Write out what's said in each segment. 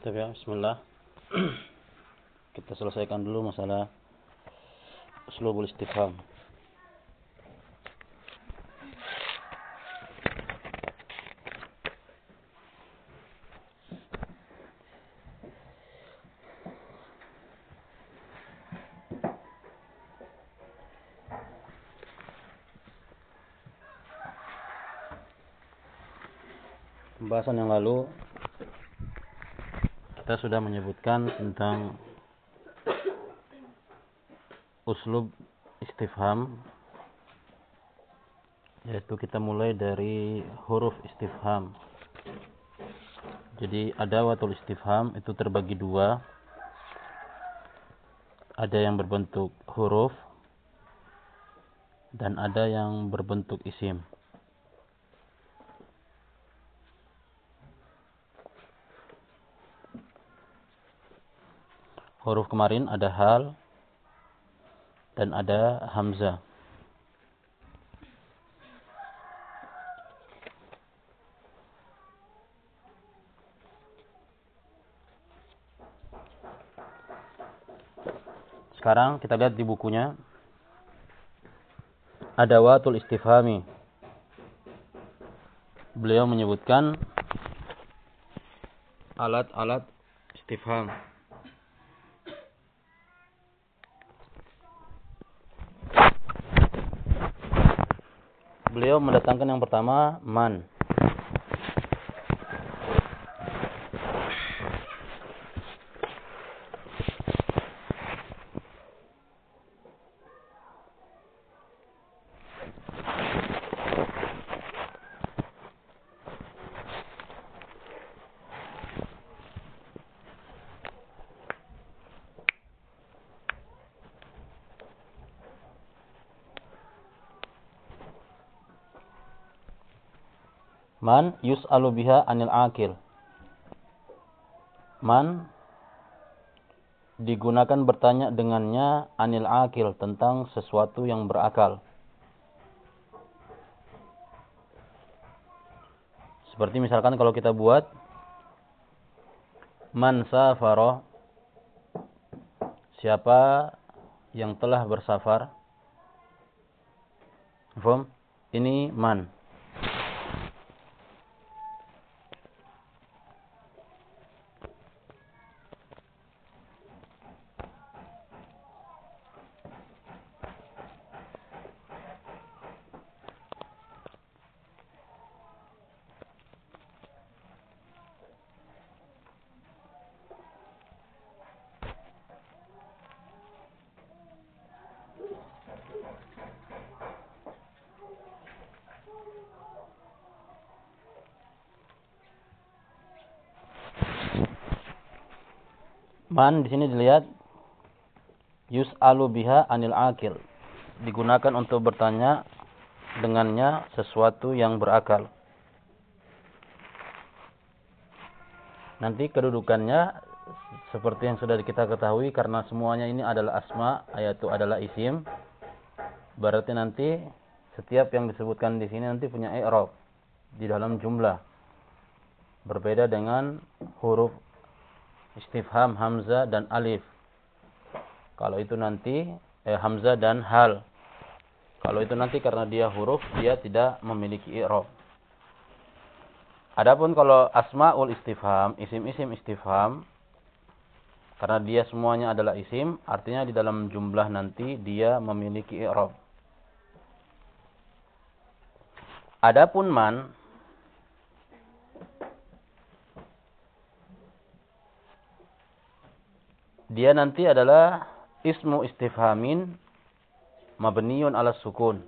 Tapi ya, bismillah. Kita selesaikan dulu masalah uslubul istifham. Pembahasan yang lalu kita sudah menyebutkan tentang uslub istifham yaitu kita mulai dari huruf istifham. Jadi ada watul istifham itu terbagi dua. Ada yang berbentuk huruf dan ada yang berbentuk isim huruf kemarin ada hal dan ada hamzah. Sekarang kita lihat di bukunya. Ada watul istifhami. Beliau menyebutkan alat-alat istifham. Beliau mendatangkan yang pertama man. Man yus'alu biha anil akil. Man digunakan bertanya dengannya anil akil tentang sesuatu yang berakal. Seperti misalkan kalau kita buat man safara siapa yang telah bersafar. Ini man. Man di sini dilihat yus'alu biha anil akil. Digunakan untuk bertanya dengannya sesuatu yang berakal. Nanti kedudukannya seperti yang sudah kita ketahui karena semuanya ini adalah asma, yaitu adalah isim. Berarti nanti setiap yang disebutkan di sini nanti punya i'rab di dalam jumlah. Berbeda dengan huruf istifham hamzah dan alif. Kalau itu nanti eh, hamzah dan hal. Kalau itu nanti karena dia huruf dia tidak memiliki i'rab. Adapun kalau asmaul istifham, isim-isim istifham karena dia semuanya adalah isim, artinya di dalam jumlah nanti dia memiliki i'rab. Adapun man dia nanti adalah ismu istifhamin mabniun ala sukun.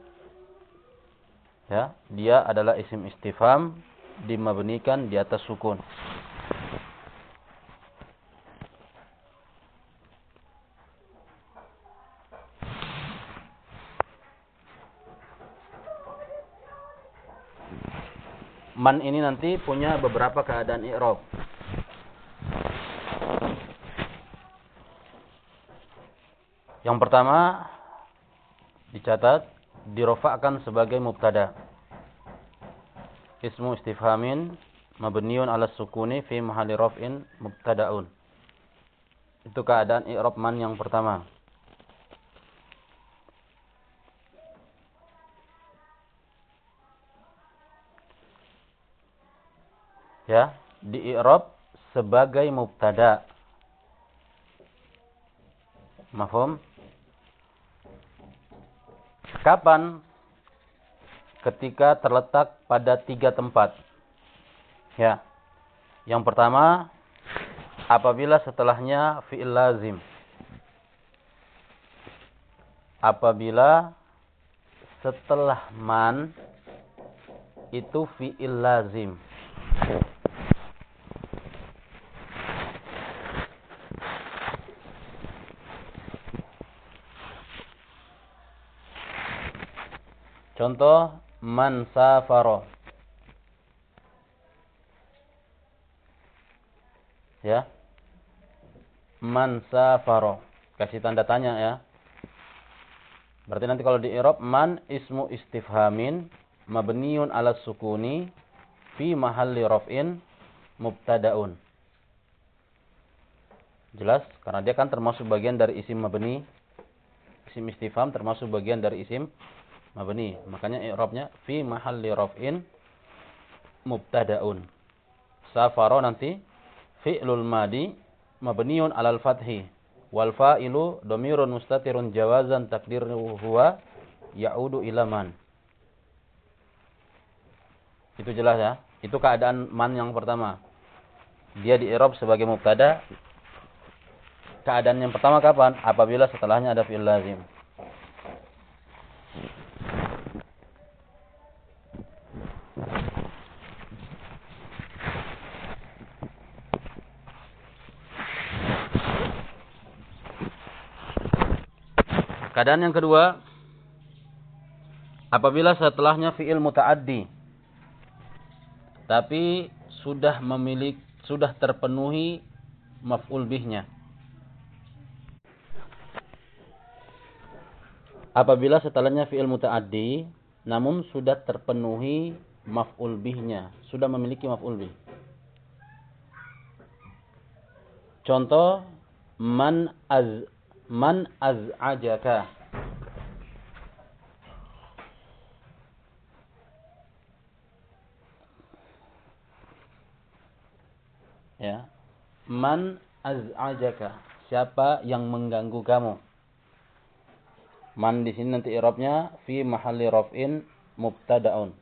Ya, dia adalah isim istifham dimabnikan di atas sukun. Man ini nanti punya beberapa keadaan i'rab. Yang pertama dicatat dirofakkan sebagai mubtada. Ismu istifhamin mabniun ala sukuni fi mahalli raf'in mubtada'un. Itu keadaan i'rab man yang pertama. Ya, di i'rab sebagai mubtada. Mafhum? Kapan? Ketika terletak pada tiga tempat. Ya. Yang pertama, apabila setelahnya fi'il lazim. Apabila setelah man itu fi'il lazim. Contoh man safaro. Ya. Man safaro. Kasih tanda tanya ya. Berarti nanti kalau di Arab man ismu istifhamin mabniun ala sukuni fi mahalli raf'in mubtadaun. Jelas? Karena dia kan termasuk bagian dari isim mabni. Isim istifham termasuk bagian dari isim mabni. Makanya i'rabnya fi mahalli raf'in mubtada'un. Safaro nanti fi'lul madi mabniun 'alal fathi wal fa'ilu dhamirun mustatirun jawazan takdiruhu huwa ya'udu ila man. Itu jelas ya. Itu keadaan man yang pertama. Dia di i'rab sebagai mubtada. Keadaan yang pertama kapan? Apabila setelahnya ada fi'il lazim. Keadaan yang kedua, apabila setelahnya fi'il muta'addi, tapi sudah memiliki, sudah terpenuhi maf'ul bihnya. Apabila setelahnya fi'il muta'addi, namun sudah terpenuhi maf'ul bihnya, sudah memiliki maf'ul bih. Contoh, man az man az'ajaka. Ya. Man az'ajaka. Siapa yang mengganggu kamu? Man di sini nanti i'rabnya fi mahalli raf'in mubtada'un.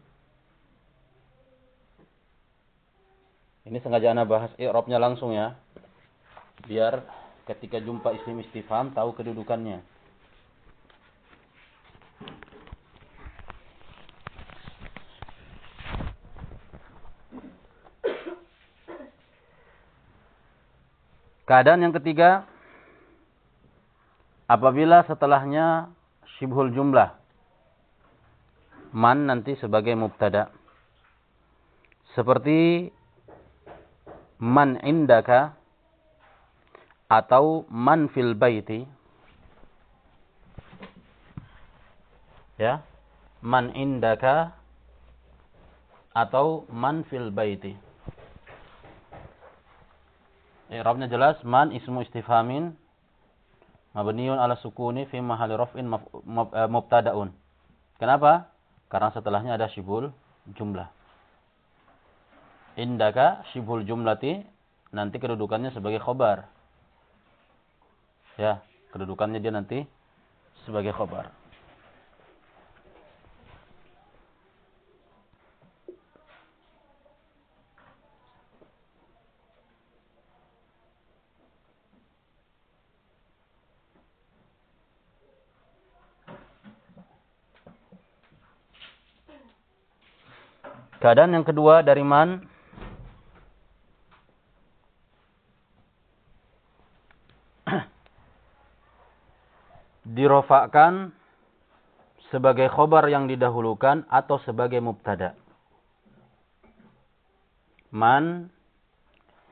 Ini sengaja ana bahas i'rabnya langsung ya biar ketika jumpa isim istifham tahu kedudukannya. Keadaan yang ketiga, apabila setelahnya syibhul jumlah, man nanti sebagai mubtada. Seperti man indaka atau man fil baiti ya man indaka atau man fil baiti I'rabnya jelas man ismu istifhamin mabniun ala sukuni fi mahalli raf'in eh, mubtada'un. Kenapa? Karena setelahnya ada syibul jumlah. Indaka syibul jumlati nanti kedudukannya sebagai khobar. Ya, kedudukannya dia nanti sebagai khobar. Keadaan yang kedua dari man dirofakkan sebagai khobar yang didahulukan atau sebagai mubtada. Man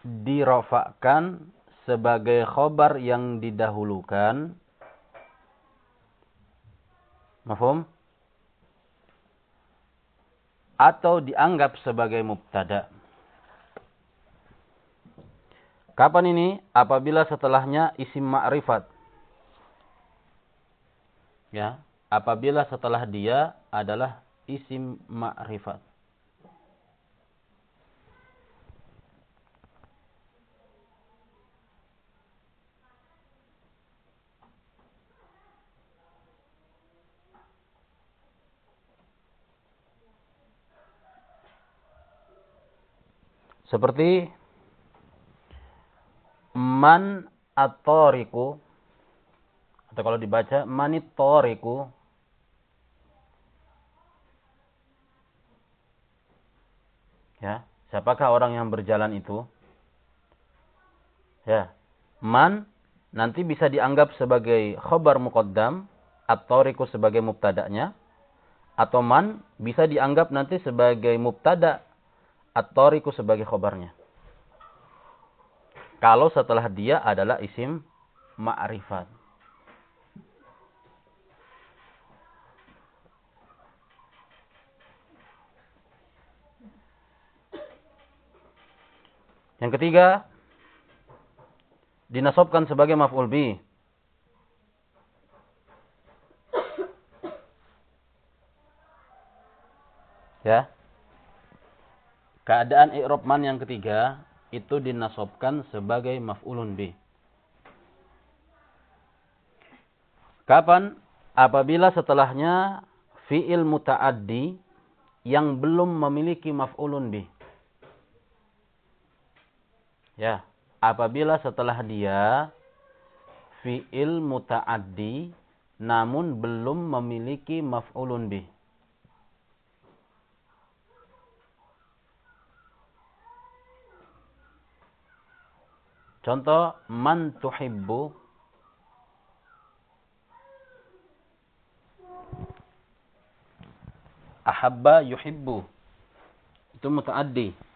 dirofakkan sebagai khobar yang didahulukan. Mafhum? Atau dianggap sebagai mubtada. Kapan ini? Apabila setelahnya isim ma'rifat. Ya, apabila setelah dia adalah isim ma'rifat. Seperti man atoriku atau kalau dibaca manitoriku ya siapakah orang yang berjalan itu ya man nanti bisa dianggap sebagai khobar muqaddam atau riku sebagai mubtada'nya atau man bisa dianggap nanti sebagai mubtada At-tariku sebagai khobarnya. Kalau setelah dia adalah isim ma'rifat. Yang ketiga, dinasobkan sebagai maf'ul bi. Ya. Keadaan i'rab man yang ketiga itu dinasobkan sebagai maf'ulun bi. Kapan? Apabila setelahnya fi'il muta'addi yang belum memiliki maf'ulun bi. Ya, apabila setelah dia fi'il muta'addi namun belum memiliki maf'ulun bih. Contoh man tuhibbu. Ahabba yuhibbu. Itu mutaaddi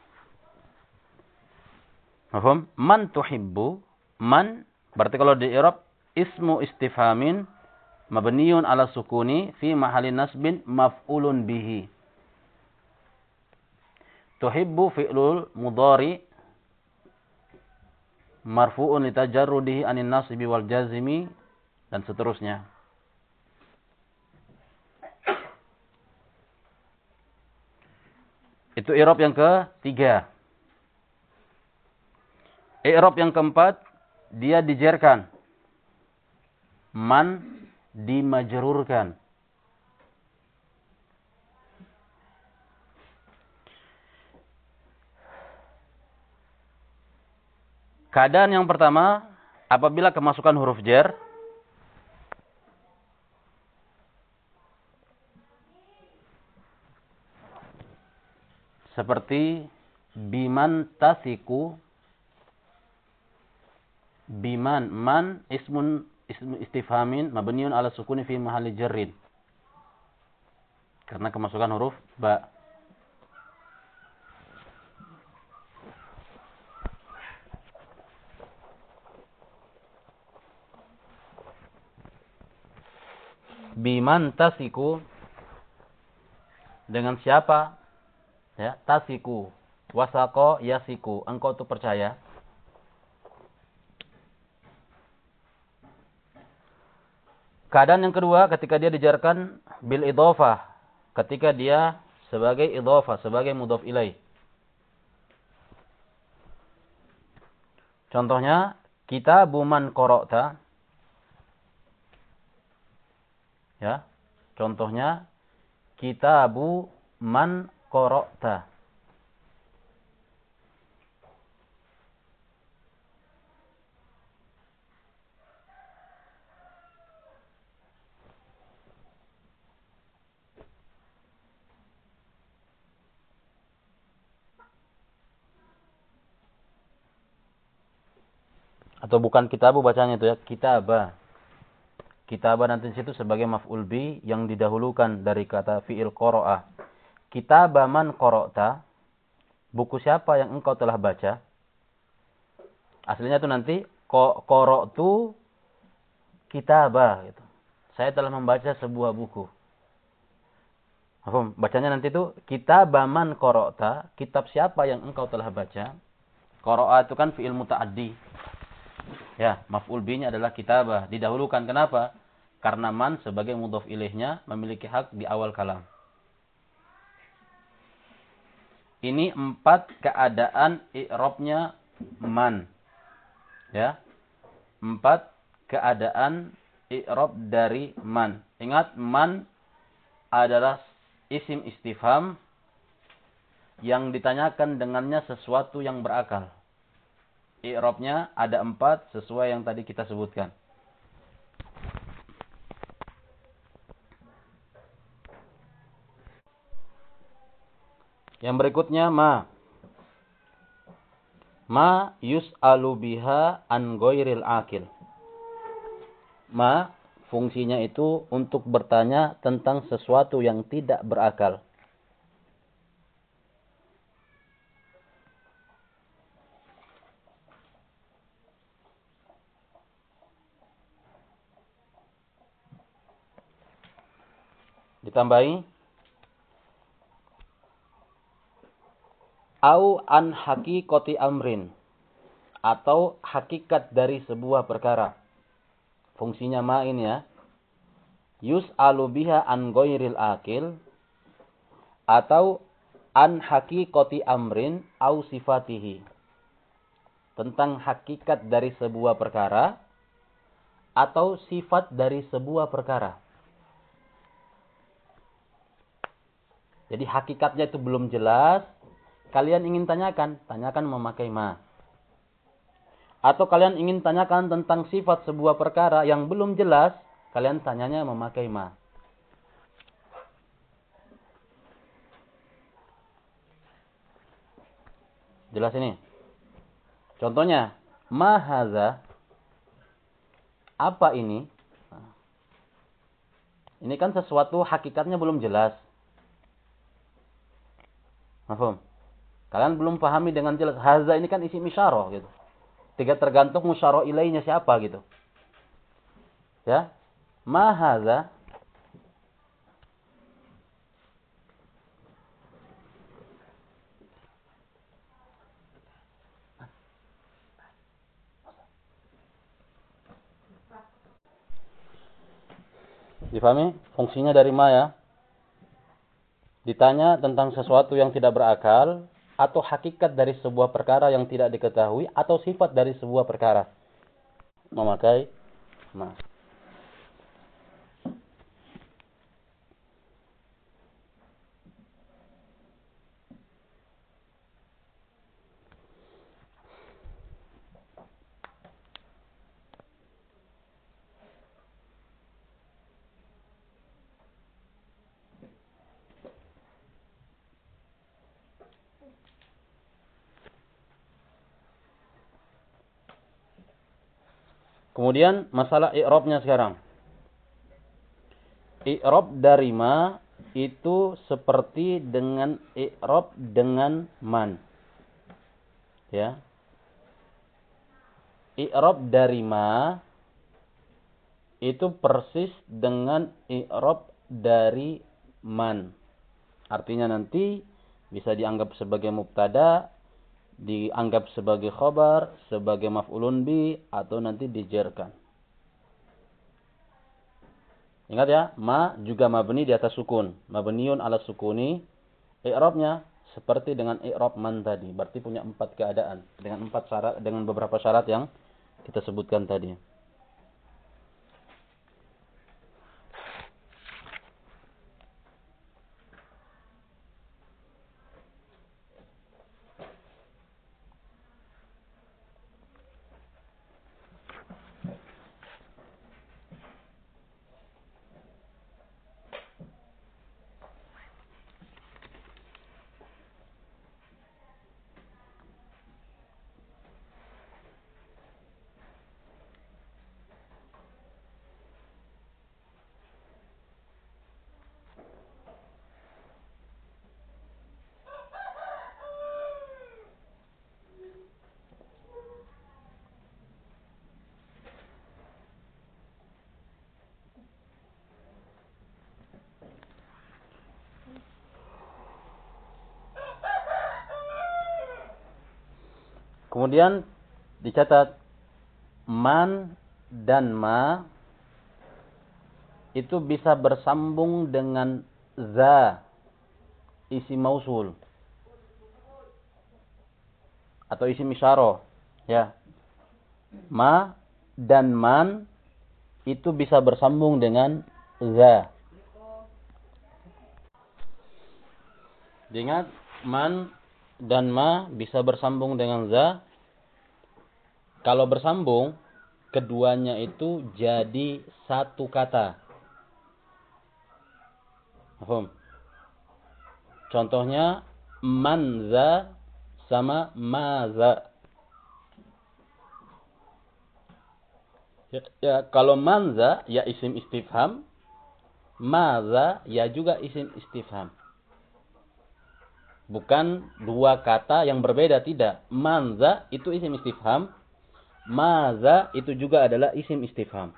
Mahfum? Man tuhibbu man berarti kalau di Arab ismu istifhamin mabniun ala sukuni fi mahali nasbin maf'ulun bihi tuhibbu fi'lul mudhari marfu'un litajarrudihi anin nasibi wal jazimi dan seterusnya. Itu i'rab yang ketiga. I'rab yang keempat dia dijerkan. Man dimajrurkan. Keadaan yang pertama, apabila kemasukan huruf jer, seperti biman tasiku, biman, man ismun ismu istifhamin mabniun ala sukuni fi mahalli jarrin. Karena kemasukan huruf ba. biman tasiku. Dengan siapa? Ya tasiku. Wasako yasiku. Engkau tuh percaya keadaan yang kedua ketika dia dijarkan bil idhofah ketika dia sebagai idhofah sebagai mudhof ilai contohnya kita buman korokta Ya. Contohnya kitabu man qara'ta. Atau bukan kitabu bacanya itu ya, kitabah. Kitabah nanti situ sebagai maf'ul bi yang didahulukan dari kata fi'il qara'a. Kitabah man qara'ta. Buku siapa yang engkau telah baca? Aslinya itu nanti qara'tu kitabah gitu. Saya telah membaca sebuah buku. Bacanya nanti itu kitabah man qara'ta, kitab siapa yang engkau telah baca? Qara'a itu kan fi'il muta'addi. Ya, maf'ul bihi adalah kitabah. Didahulukan kenapa? Karena man sebagai mudhaf ilaihnya memiliki hak di awal kalam. Ini empat keadaan i'robnya man. Ya. Empat keadaan i'rob dari man. Ingat, man adalah isim istifham yang ditanyakan dengannya sesuatu yang berakal. I'robnya ada empat sesuai yang tadi kita sebutkan. Yang berikutnya ma. Ma yus'alu biha an ghairil akil. Ma fungsinya itu untuk bertanya tentang sesuatu yang tidak berakal. Ditambahi au an hakikoti amrin atau hakikat dari sebuah perkara. Fungsinya ma ini ya. Yus biha an goyril akil atau an hakikoti amrin au sifatihi. Tentang hakikat dari sebuah perkara atau sifat dari sebuah perkara. Jadi hakikatnya itu belum jelas, kalian ingin tanyakan, tanyakan memakai ma. Atau kalian ingin tanyakan tentang sifat sebuah perkara yang belum jelas, kalian tanyanya memakai ma. Jelas ini. Contohnya, mahaza. Apa ini? Ini kan sesuatu hakikatnya belum jelas. Mahfum? Kalian belum pahami dengan jelas. Haza ini kan isi misyarah gitu. Tiga tergantung musyarah ilainya siapa gitu. Ya. Ma haza. Difahami? Fungsinya dari ma ya. Ditanya tentang sesuatu yang tidak berakal, atau hakikat dari sebuah perkara yang tidak diketahui atau sifat dari sebuah perkara. Memakai ma. Kemudian masalah i'rabnya sekarang. I'rab dari ma itu seperti dengan i'rab dengan man. Ya. I'rab dari ma itu persis dengan i'rab dari man. Artinya nanti bisa dianggap sebagai mubtada dianggap sebagai khobar, sebagai maf'ulun bi, atau nanti dijerkan. Ingat ya, ma juga mabni di atas sukun. Mabniun ala sukuni. I'rabnya seperti dengan i'rab man tadi. Berarti punya empat keadaan. Dengan empat syarat, dengan beberapa syarat yang kita sebutkan tadi. Kemudian dicatat man dan ma itu bisa bersambung dengan za isi mausul. Atau isi misyaro ya. Ma dan man itu bisa bersambung dengan za. Ingat man dan ma bisa bersambung dengan za kalau bersambung keduanya itu jadi satu kata Paham? Contohnya manza sama maza. Ya, ya, kalau manza ya isim istifham, maza ya juga isim istifham. Bukan dua kata yang berbeda tidak. Manza itu isim istifham, maza itu juga adalah isim istifham.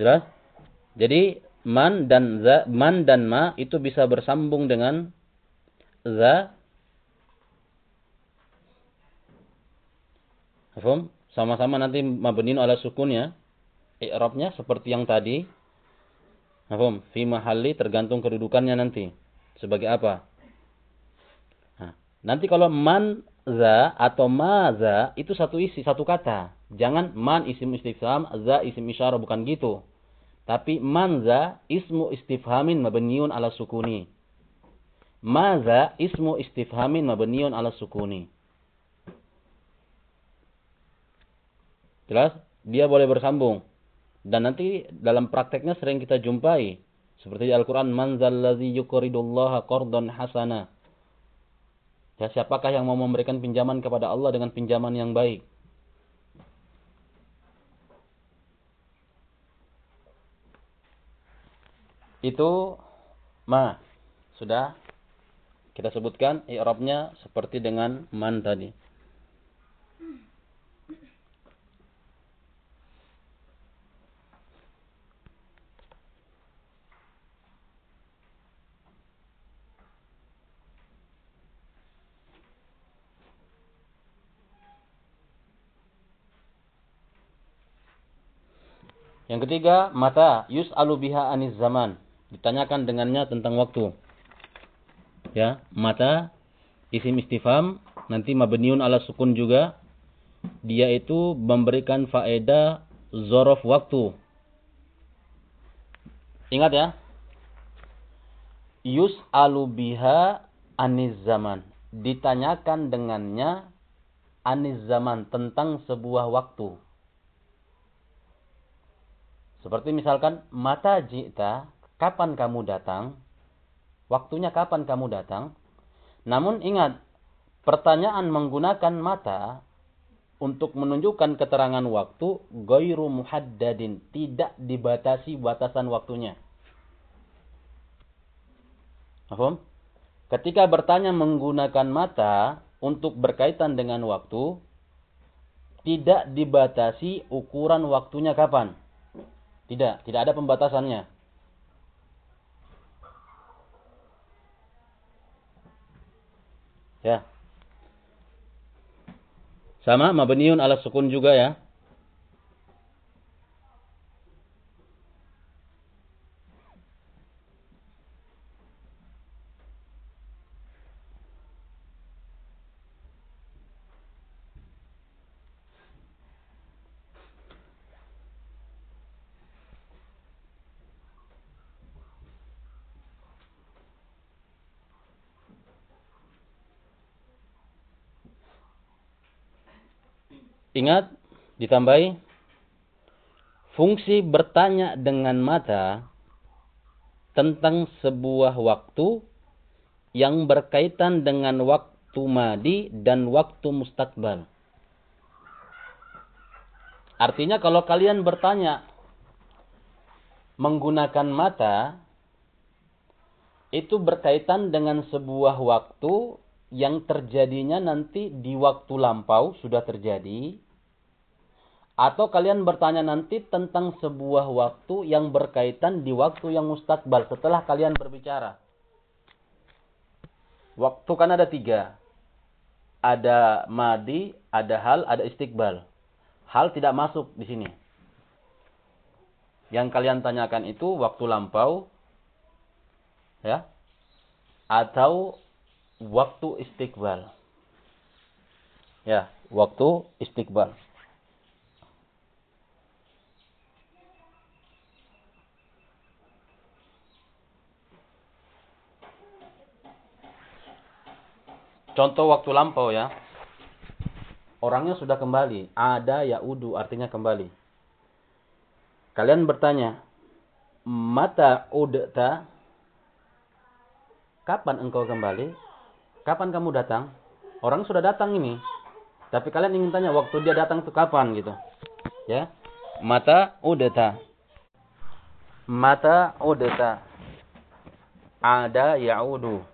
Jelas? Jadi man dan za, man dan ma itu bisa bersambung dengan za. Sama-sama nanti mabnin ala sukun ya. I'rabnya seperti yang tadi. Paham? Fi mahalli tergantung kedudukannya nanti. Sebagai apa? Nah, nanti kalau man za atau ma za itu satu isi, satu kata. Jangan man isim istifham, za isim isyarah bukan gitu. Tapi manza ismu istifhamin mabniun ala sukuni. Maza ismu istifhamin mabniun ala sukuni. Jelas? Dia boleh bersambung. Dan nanti dalam prakteknya sering kita jumpai. Seperti di Al-Quran. Man zallazi yukoridullaha qardon hasana. Ya, siapakah yang mau memberikan pinjaman kepada Allah dengan pinjaman yang baik? itu ma sudah kita sebutkan i'rabnya seperti dengan man tadi. Yang ketiga, mata yus'alu biha aniz zaman ditanyakan dengannya tentang waktu. Ya, mata isim istifham nanti mabniun ala sukun juga. Dia itu memberikan faedah zorof waktu. Ingat ya. Yus alubiha aniz zaman. Ditanyakan dengannya aniz zaman tentang sebuah waktu. Seperti misalkan mata jita kapan kamu datang, waktunya kapan kamu datang. Namun ingat, pertanyaan menggunakan mata untuk menunjukkan keterangan waktu goiru muhaddadin, tidak dibatasi batasan waktunya. Paham? Ketika bertanya menggunakan mata untuk berkaitan dengan waktu, tidak dibatasi ukuran waktunya kapan. Tidak, tidak ada pembatasannya. Ya. Sama mabniun ala sukun juga ya. Ingat, ditambahi fungsi bertanya dengan mata tentang sebuah waktu yang berkaitan dengan waktu madi dan waktu mustakbal. Artinya kalau kalian bertanya menggunakan mata itu berkaitan dengan sebuah waktu yang terjadinya nanti di waktu lampau sudah terjadi atau kalian bertanya nanti tentang sebuah waktu yang berkaitan di waktu yang mustakbal setelah kalian berbicara. Waktu kan ada tiga. Ada madi, ada hal, ada istiqbal. Hal tidak masuk di sini. Yang kalian tanyakan itu waktu lampau, ya, atau waktu istiqbal. Ya, waktu istiqbal. Contoh waktu lampau ya. Orangnya sudah kembali. Ada ya udu artinya kembali. Kalian bertanya, mata udta kapan engkau kembali? Kapan kamu datang? Orang sudah datang ini. Tapi kalian ingin tanya waktu dia datang itu kapan gitu. Ya. Mata udta. Mata udta. Ada ya'udu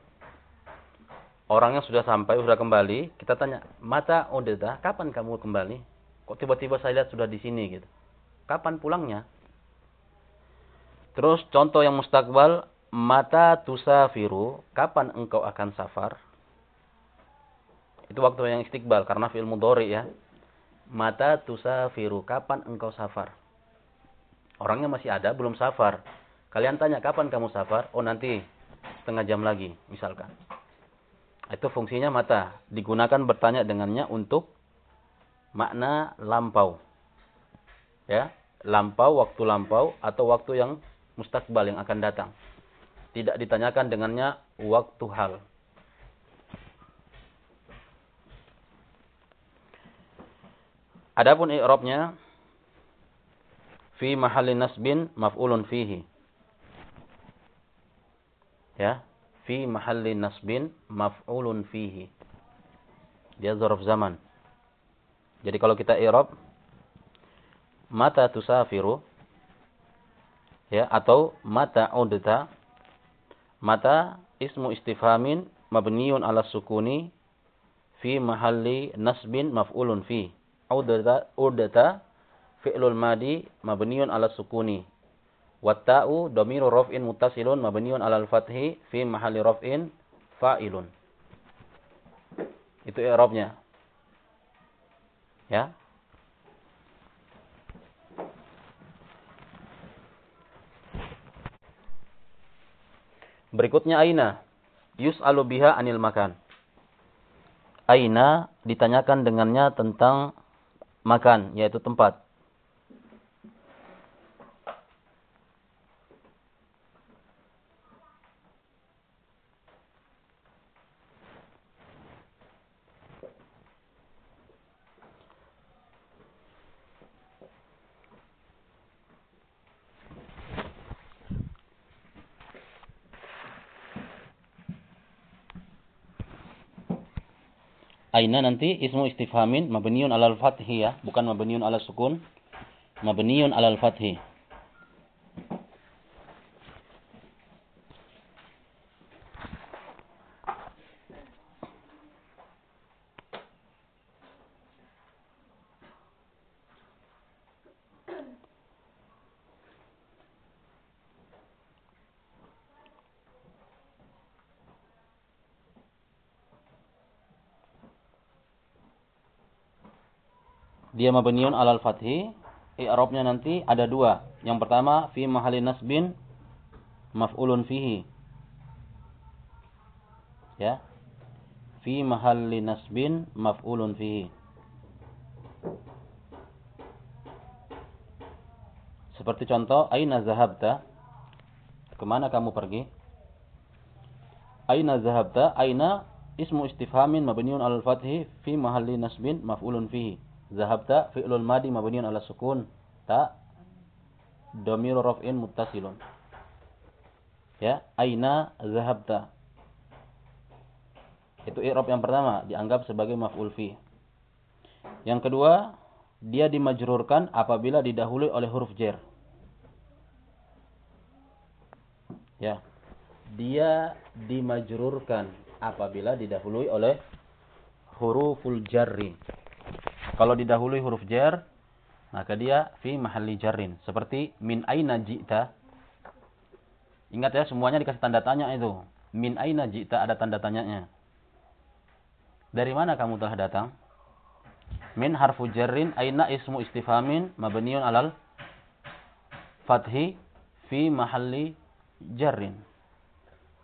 orangnya sudah sampai, sudah kembali, kita tanya, mata odeta, kapan kamu kembali? Kok tiba-tiba saya lihat sudah di sini gitu. Kapan pulangnya? Terus contoh yang mustakbal, mata tusafiru, kapan engkau akan safar? Itu waktu yang istiqbal karena fi'il mudhari ya. Mata tusafiru, kapan engkau safar? Orangnya masih ada, belum safar. Kalian tanya kapan kamu safar? Oh nanti setengah jam lagi misalkan. Itu fungsinya mata. Digunakan bertanya dengannya untuk makna lampau. Ya, lampau, waktu lampau atau waktu yang mustakbal yang akan datang. Tidak ditanyakan dengannya waktu hal. Adapun i'rabnya fi mahalli nasbin maf'ulun fihi. Ya, fi mahalli nasbin maf'ulun fihi. Dia zarf zaman. Jadi kalau kita i'rab mata tusafiru ya atau mata udta mata ismu istifhamin mabniun ala sukuni fi mahalli nasbin maf'ulun fi. Udta udta fi'lul madi mabniun ala sukuni Watta'u domiru rof'in mutasilun mabniun alal fathi fi mahalli rof'in fa'ilun. Itu i'rabnya. Ya. Berikutnya aina. Yus'alu biha anil makan. Aina ditanyakan dengannya tentang makan, yaitu tempat. Aina nanti ismu istifhamin mabniun alal fathi ya, bukan mabniun alal sukun. Mabniun alal fathi. Dia mabniun alal fathi, i'rabnya nanti ada dua. Yang pertama fi mahalli nasbin maf'ulun fihi. Ya. Fi mahalli nasbin maf'ulun fihi. Seperti contoh, aina zahabta? Ke mana kamu pergi? Aina zahabta? Aina ismu istifhamin mabniun alal fathi fi mahalli nasbin maf'ulun fihi. Zahabta fi'lul madi mabniun ala sukun. Ta domiru raf'in muttasilun. Ya, aina zahabta. Itu i'rab yang pertama, dianggap sebagai maf'ul fi. Yang kedua, dia dimajrurkan apabila didahului oleh huruf jer. Ya. Dia dimajrurkan apabila didahului oleh huruful jarri. Kalau didahului huruf jar, maka dia fi mahalli jarrin. Seperti min aina ji'ta. Ingat ya, semuanya dikasih tanda tanya itu. Min aina ji'ta ada tanda tanyanya. Dari mana kamu telah datang? Min harfu jarrin aina ismu istifhamin mabniun alal fathi fi mahalli jarrin.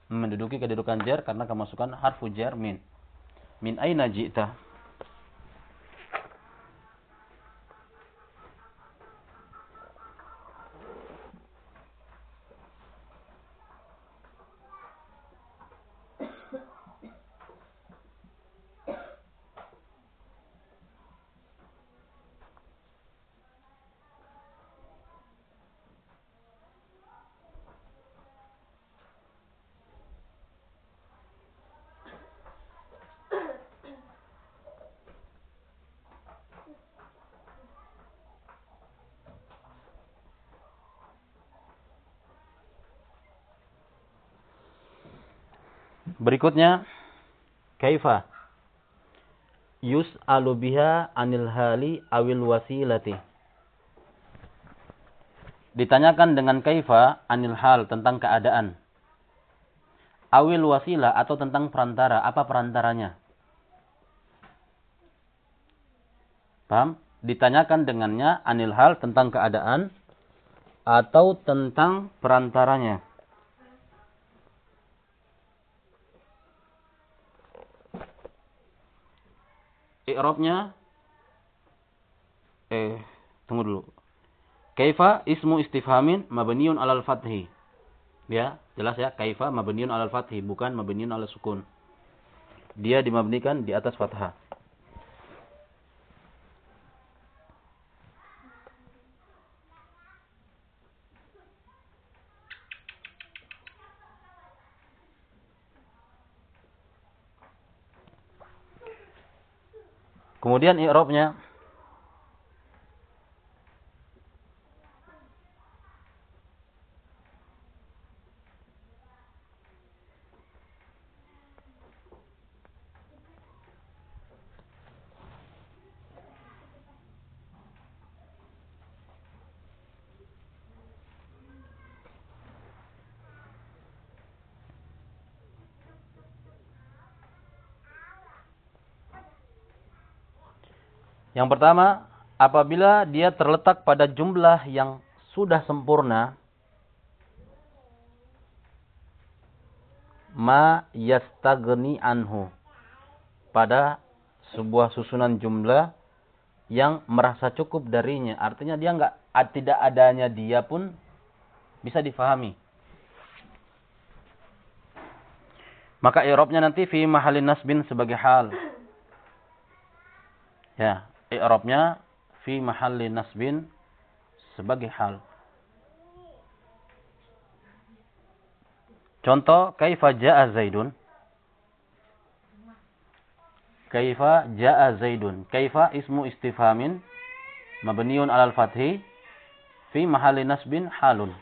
Menduduki kedudukan jar karena kemasukan harfu jar min. Min aina ji'ta? Berikutnya kaifa yus'alu biha anil hali awil wasilati. Ditanyakan dengan kaifa anil hal tentang keadaan. Awil wasilah atau tentang perantara, apa perantaranya? Paham? Ditanyakan dengannya anil hal tentang keadaan atau tentang perantaranya. I'rabnya eh tunggu dulu. Kaifa ismu istifhamin mabniun alal fathi. Ya, jelas ya, kaifa mabniun alal fathi bukan mabniun alal sukun. Dia dimabnikan di atas fathah. Kemudian i'rabnya Yang pertama, apabila dia terletak pada jumlah yang sudah sempurna, ma yastagni anhu. Pada sebuah susunan jumlah yang merasa cukup darinya. Artinya dia enggak tidak adanya dia pun bisa difahami. Maka i'rabnya nanti fi mahalin nasbin sebagai hal. Ya, i'rabnya fi mahalli nasbin sebagai hal. Contoh kaifa jaa Zaidun? Kaifa jaa Zaidun? Kaifa ismu istifhamin mabniun alal fathi fi mahalli nasbin halun.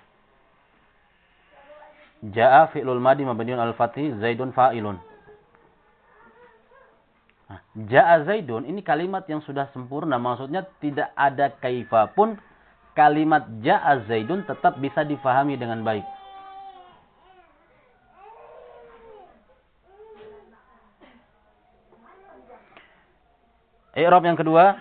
Jaa fi'lul madi mabniun alal fathi Zaidun fa'ilun. Ja'a Zaidun ini kalimat yang sudah sempurna. Maksudnya tidak ada kaifa pun kalimat Ja'a Zaidun tetap bisa difahami dengan baik. I'rab yang kedua.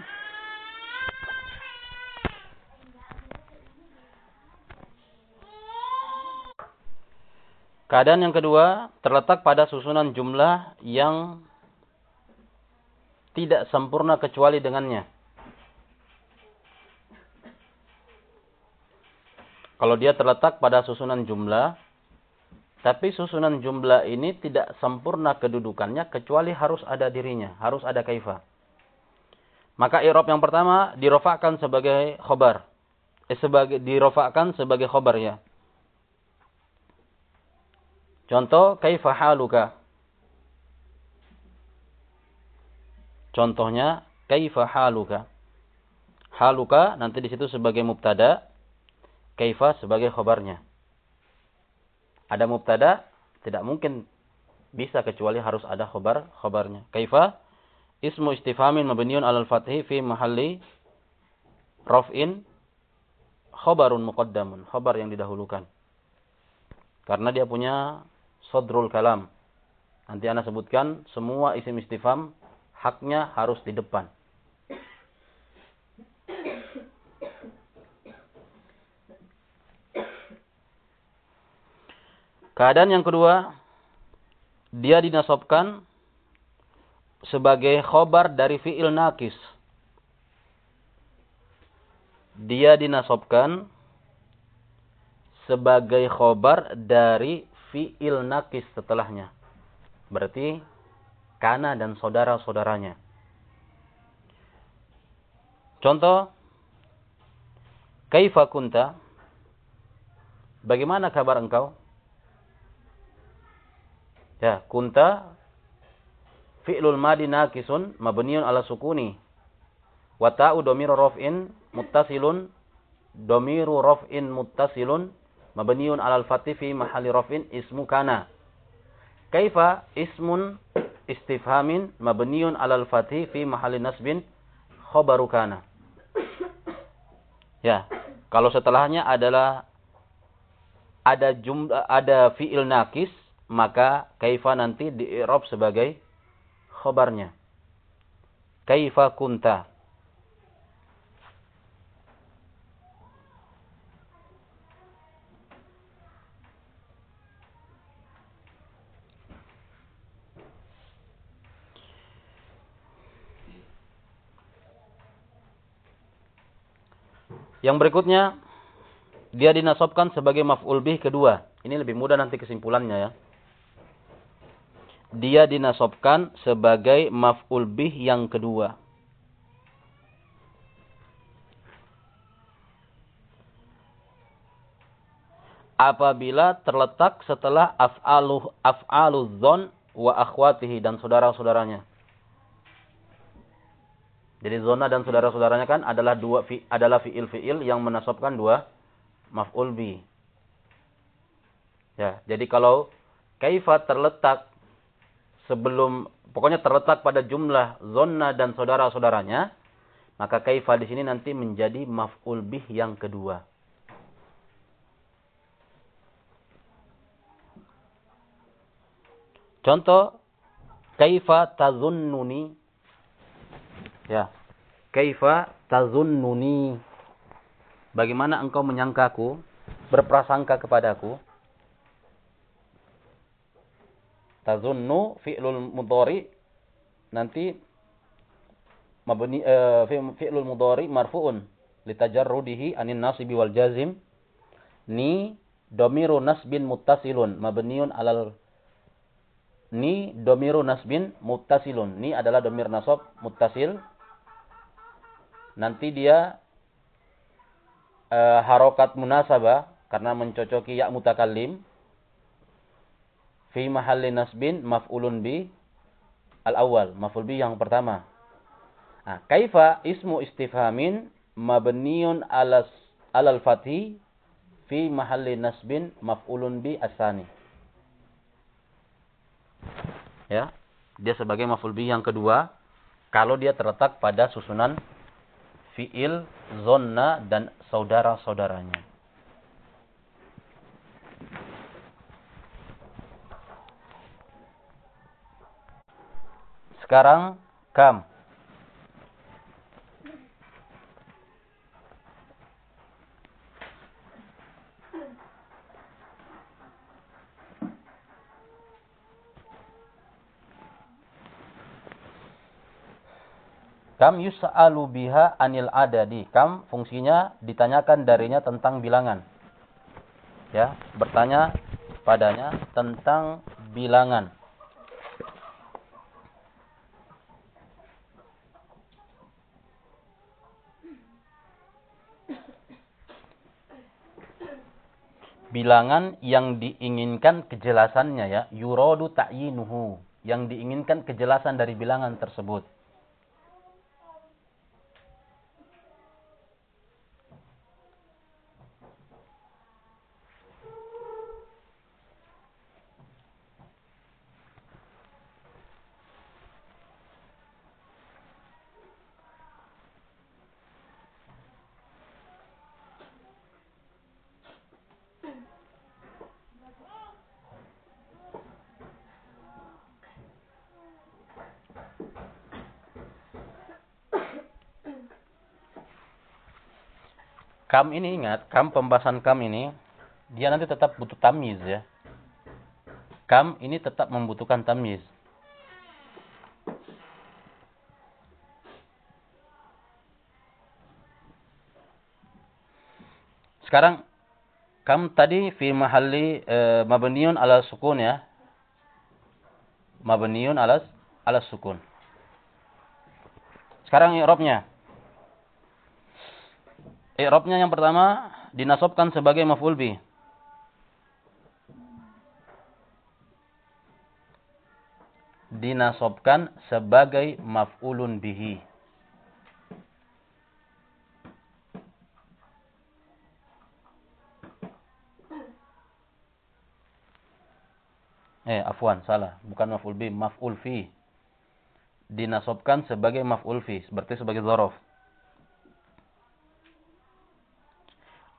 Keadaan yang kedua terletak pada susunan jumlah yang tidak sempurna kecuali dengannya. Kalau dia terletak pada susunan jumlah, tapi susunan jumlah ini tidak sempurna kedudukannya kecuali harus ada dirinya, harus ada kaifa. Maka i'rab yang pertama dirofakkan sebagai khobar. Eh, sebagai dirofakkan sebagai khobar ya. Contoh kaifa haluka. Contohnya kaifa haluka. Haluka nanti di situ sebagai mubtada, kaifa sebagai khabarnya. Ada mubtada, tidak mungkin bisa kecuali harus ada khabar khabarnya. Kaifa ismu istifhamin mabniun alal fathi fi mahalli raf'in khabarun muqaddamun, khabar yang didahulukan. Karena dia punya sodrul kalam. Nanti Anda sebutkan semua isim istifham haknya harus di depan. Keadaan yang kedua, dia dinasobkan sebagai khobar dari fi'il nakis. Dia dinasobkan sebagai khobar dari fi'il nakis setelahnya. Berarti kana dan saudara-saudaranya. Contoh, Kaifa kunta? Bagaimana kabar engkau? Ya, kunta fi'lul madi nakisun mabniun ala sukuni. Wa ta'u domiru raf'in muttasilun domiru raf'in muttasilun mabniun ala al-fathi fi mahalli raf'in ismu kana. Kaifa ismun istifhamin mabniun ala al-fathi fi mahalli nasbin khabaru kana. Ya, kalau setelahnya adalah ada jumlah ada fi'il nakis maka kaifa nanti di i'rab sebagai khabarnya. Kaifa kunta? Yang berikutnya dia dinasobkan sebagai maf'ul bih kedua. Ini lebih mudah nanti kesimpulannya ya dia dinasobkan sebagai maf'ul bih yang kedua. Apabila terletak setelah af'alu af'alu dzon wa akhwatihi dan saudara-saudaranya. Jadi zona dan saudara-saudaranya kan adalah dua fi, adalah fiil-fiil yang menasobkan dua maf'ul bi. Ya, jadi kalau kaifa terletak sebelum pokoknya terletak pada jumlah zona dan saudara-saudaranya, maka kaifa di sini nanti menjadi maf'ul bih yang kedua. Contoh kaifa tazunnuni ya. Kaifa tazunnuni? Bagaimana engkau menyangkaku berprasangka kepadaku? Tazunnu fi'lul mudhari. Nanti mabni uh, fi'lul mudhari marfu'un litajarrudihi anin nasibi wal jazim. Ni domiru nasbin muttasilun. Mabniun alal ni domiru nasbin muttasilun. Ni adalah domir nasab muttasil nanti dia uh, harokat munasabah karena mencocoki ya mutakallim fi mahalli nasbin maf'ulun bi al-awwal, maf'ul bi yang pertama. Nah, kaifa ismu istifhamin mabniun alas alal fathi fi mahalli nasbin maf'ulun bi asani. Ya, dia sebagai maf'ul bi yang kedua kalau dia terletak pada susunan fiil, zonna dan saudara-saudaranya. Sekarang kam. Kam yus'alu biha anil adadi. Kam fungsinya ditanyakan darinya tentang bilangan. Ya, bertanya padanya tentang bilangan. bilangan yang diinginkan kejelasannya ya yuradu ta'yinuhu yang diinginkan kejelasan dari bilangan tersebut Kam ini ingat, kam pembahasan kam ini dia nanti tetap butuh tamyiz ya. Kam ini tetap membutuhkan tamyiz. Sekarang kam tadi fi mahalli e, mabniun ala sukun ya. Mabniun ala ala sukun. Sekarang i'rabnya. I'rabnya yang pertama dinasobkan sebagai maf'ul bi. Dinasobkan sebagai maf'ulun bihi. Eh, afwan, salah. Bukan maf'ul bi, maf'ul fi. Dinasobkan sebagai maf'ul fi, seperti sebagai zorof.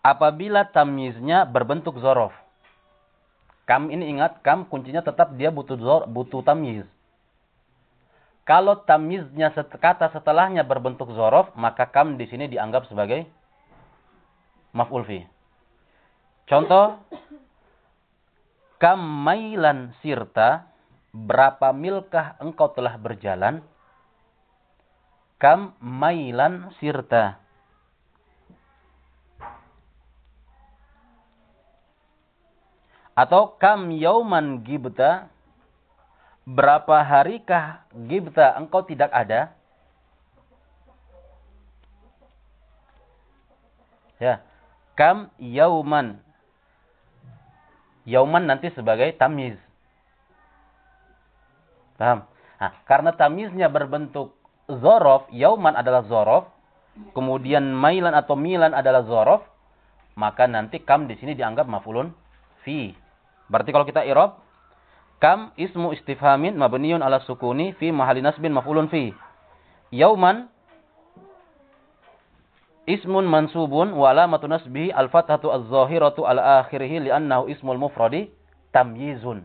Apabila tamyiznya berbentuk zorof. Kam ini ingat, kam kuncinya tetap dia butuh zor, butuh tamyiz. Kalau tamyiznya set, kata setelahnya berbentuk zorof, maka kam di sini dianggap sebagai maf'ul fi. Contoh, Kam mailan sirta, berapa milkah engkau telah berjalan? Kam mailan sirta. Atau kam yauman gibta, berapa harikah gibta engkau tidak ada? Ya, kam yauman Yauman nanti sebagai tamiz. Paham? Nah, karena tamiznya berbentuk zorof, yauman adalah zorof, kemudian mailan atau milan adalah zorof, maka nanti kam di sini dianggap mafulun fi. Berarti kalau kita irob, kam ismu istifhamin mabniun ala sukuni fi mahali nasbin mafulun fi. Yauman ismun mansubun wa alamatu nasbihi al-fathatu az-zahiratu ala akhirih li'annahu ismul mufradi tamyizun.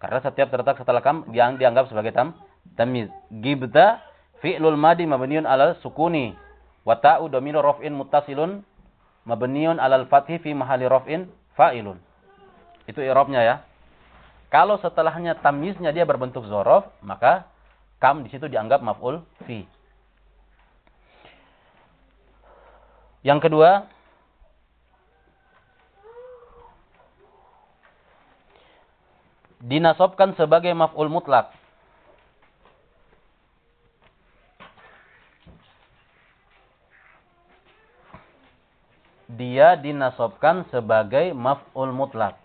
Karena setiap terletak setelah kam yang dianggap sebagai tam tamyiz. Gibta fi'lul madi mabniun ala sukuni wa ta'u domino raf'in muttasilun mabniun ala al-fathi fi mahali raf'in fa'ilun. Itu i'rabnya ya. Kalau setelahnya tamyiznya dia berbentuk zorof, maka kam di situ dianggap maf'ul fi. Yang kedua, dinasobkan sebagai maf'ul mutlak. Dia dinasobkan sebagai maf'ul mutlak.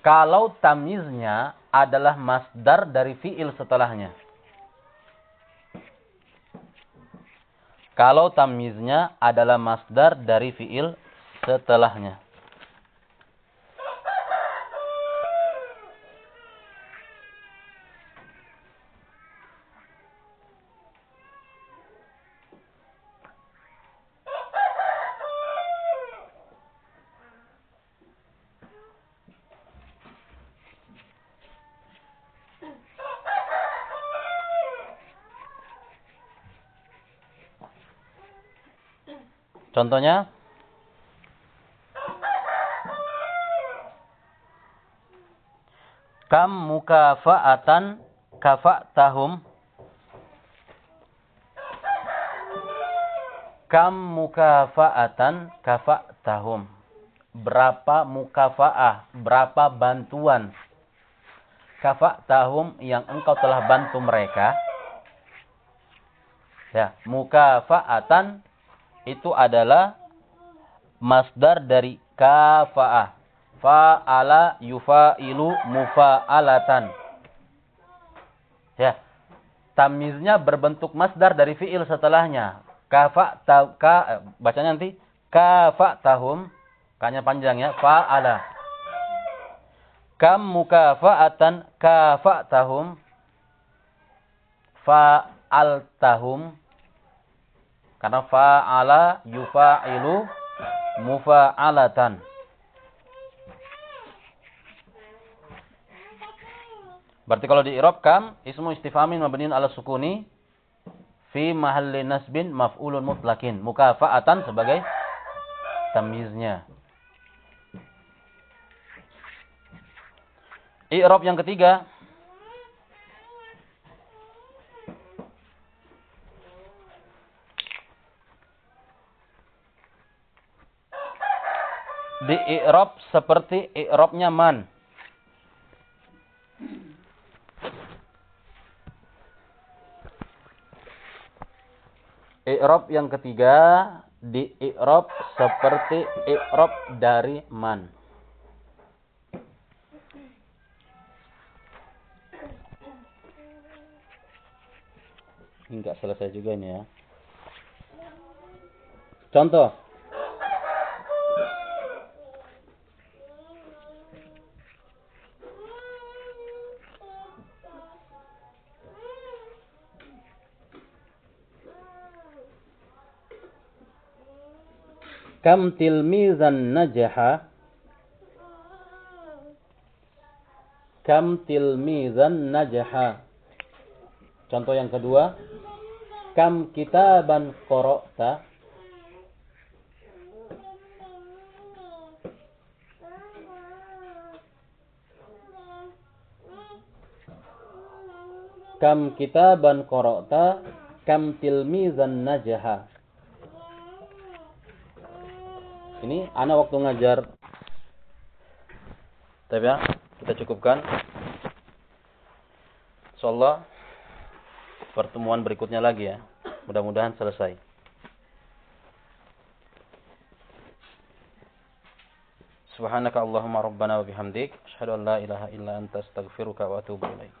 Kalau tamiznya adalah masdar dari fi'il setelahnya. Kalau tamyiznya adalah masdar dari fiil setelahnya. Contohnya? Kam mukafa'atan kafa'tahum. Kam mukafa'atan kafa'tahum. Berapa mukafa'ah, berapa bantuan kafa'tahum yang engkau telah bantu mereka? Ya, mukafa'atan itu adalah masdar dari kafa'ah. Fa'ala yufa'ilu mufa'alatan. Ya. Tamiznya berbentuk masdar dari fi'il setelahnya. Kafa ta, ka, bacanya nanti kafa tahum. Kanya panjang ya. Fa'ala. Kam mukafa'atan kafa tahum. Fa'al tahum karena fa'ala yufa'ilu mufa'alatan. Berarti kalau di i'rab kam ismu istifamin mabniun ala sukuni fi mahalli nasbin maf'ulun mutlakin. Mukafa'atan sebagai tamyiznya. I'rab yang ketiga di i'rab seperti i'rabnya man. I'rab yang ketiga di i'rab seperti i'rab dari man. Enggak selesai juga ini ya. Contoh. Kam tilmizan najaha Kam tilmizan najaha Contoh yang kedua. Kam kitaban korokta Kam kitaban korokta Kam tilmizan najaha Ini anak waktu ngajar. Tapi ya, kita cukupkan. Insyaallah pertemuan berikutnya lagi ya. Mudah-mudahan selesai. Subhanaka Allahumma rabbana wa bihamdik asyhadu an la ilaha illa anta astaghfiruka wa atubu ilaik.